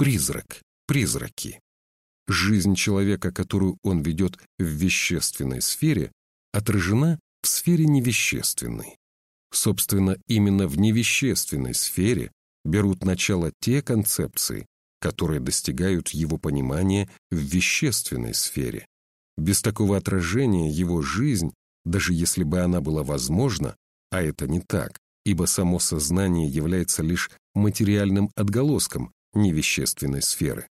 Призрак, призраки. Жизнь человека, которую он ведет в вещественной сфере, отражена в сфере невещественной. Собственно, именно в невещественной сфере берут начало те концепции, которые достигают его понимания в вещественной сфере. Без такого отражения его жизнь, даже если бы она была возможна, а это не так, ибо само сознание является лишь материальным отголоском невещественной сферы,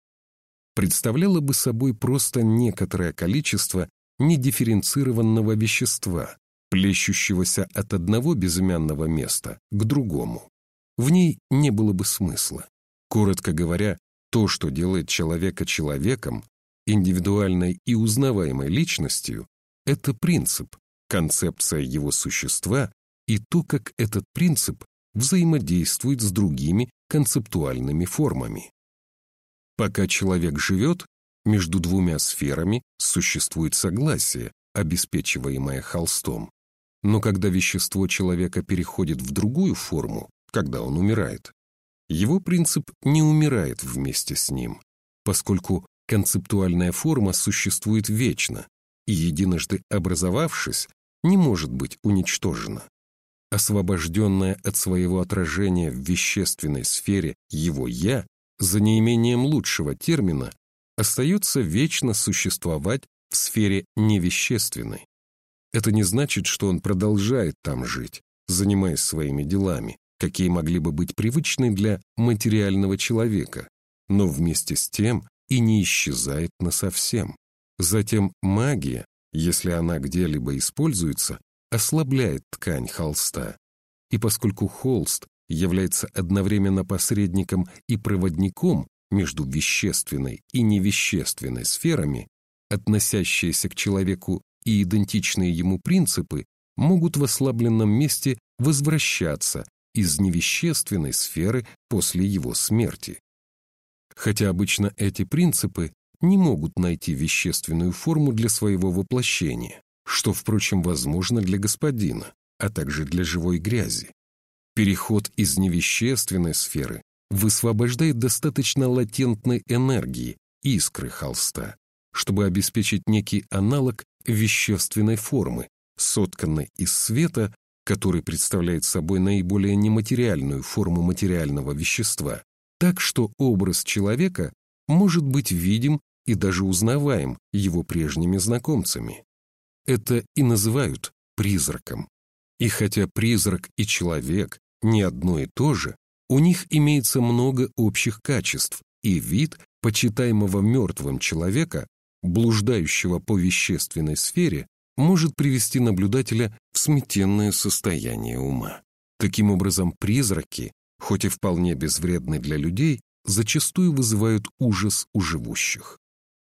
представляла бы собой просто некоторое количество недифференцированного вещества, плещущегося от одного безымянного места к другому. В ней не было бы смысла. Коротко говоря, то, что делает человека человеком, индивидуальной и узнаваемой личностью, это принцип, концепция его существа и то, как этот принцип взаимодействует с другими концептуальными формами. Пока человек живет, между двумя сферами существует согласие, обеспечиваемое холстом. Но когда вещество человека переходит в другую форму, когда он умирает, его принцип не умирает вместе с ним, поскольку концептуальная форма существует вечно и, единожды образовавшись, не может быть уничтожена. Освобожденное от своего отражения в вещественной сфере его «я», за неимением лучшего термина, остается вечно существовать в сфере невещественной. Это не значит, что он продолжает там жить, занимаясь своими делами, какие могли бы быть привычны для материального человека, но вместе с тем и не исчезает насовсем. Затем магия, если она где-либо используется, ослабляет ткань холста. И поскольку холст является одновременно посредником и проводником между вещественной и невещественной сферами, относящиеся к человеку и идентичные ему принципы могут в ослабленном месте возвращаться из невещественной сферы после его смерти. Хотя обычно эти принципы не могут найти вещественную форму для своего воплощения, что, впрочем, возможно для господина, а также для живой грязи. Переход из невещественной сферы высвобождает достаточно латентной энергии, искры холста, чтобы обеспечить некий аналог вещественной формы, сотканной из света, который представляет собой наиболее нематериальную форму материального вещества, так что образ человека может быть видим и даже узнаваем его прежними знакомцами. Это и называют призраком. И хотя призрак и человек не одно и то же, у них имеется много общих качеств, и вид почитаемого мертвым человека, блуждающего по вещественной сфере, может привести наблюдателя в смятенное состояние ума. Таким образом, призраки, хоть и вполне безвредны для людей, зачастую вызывают ужас у живущих.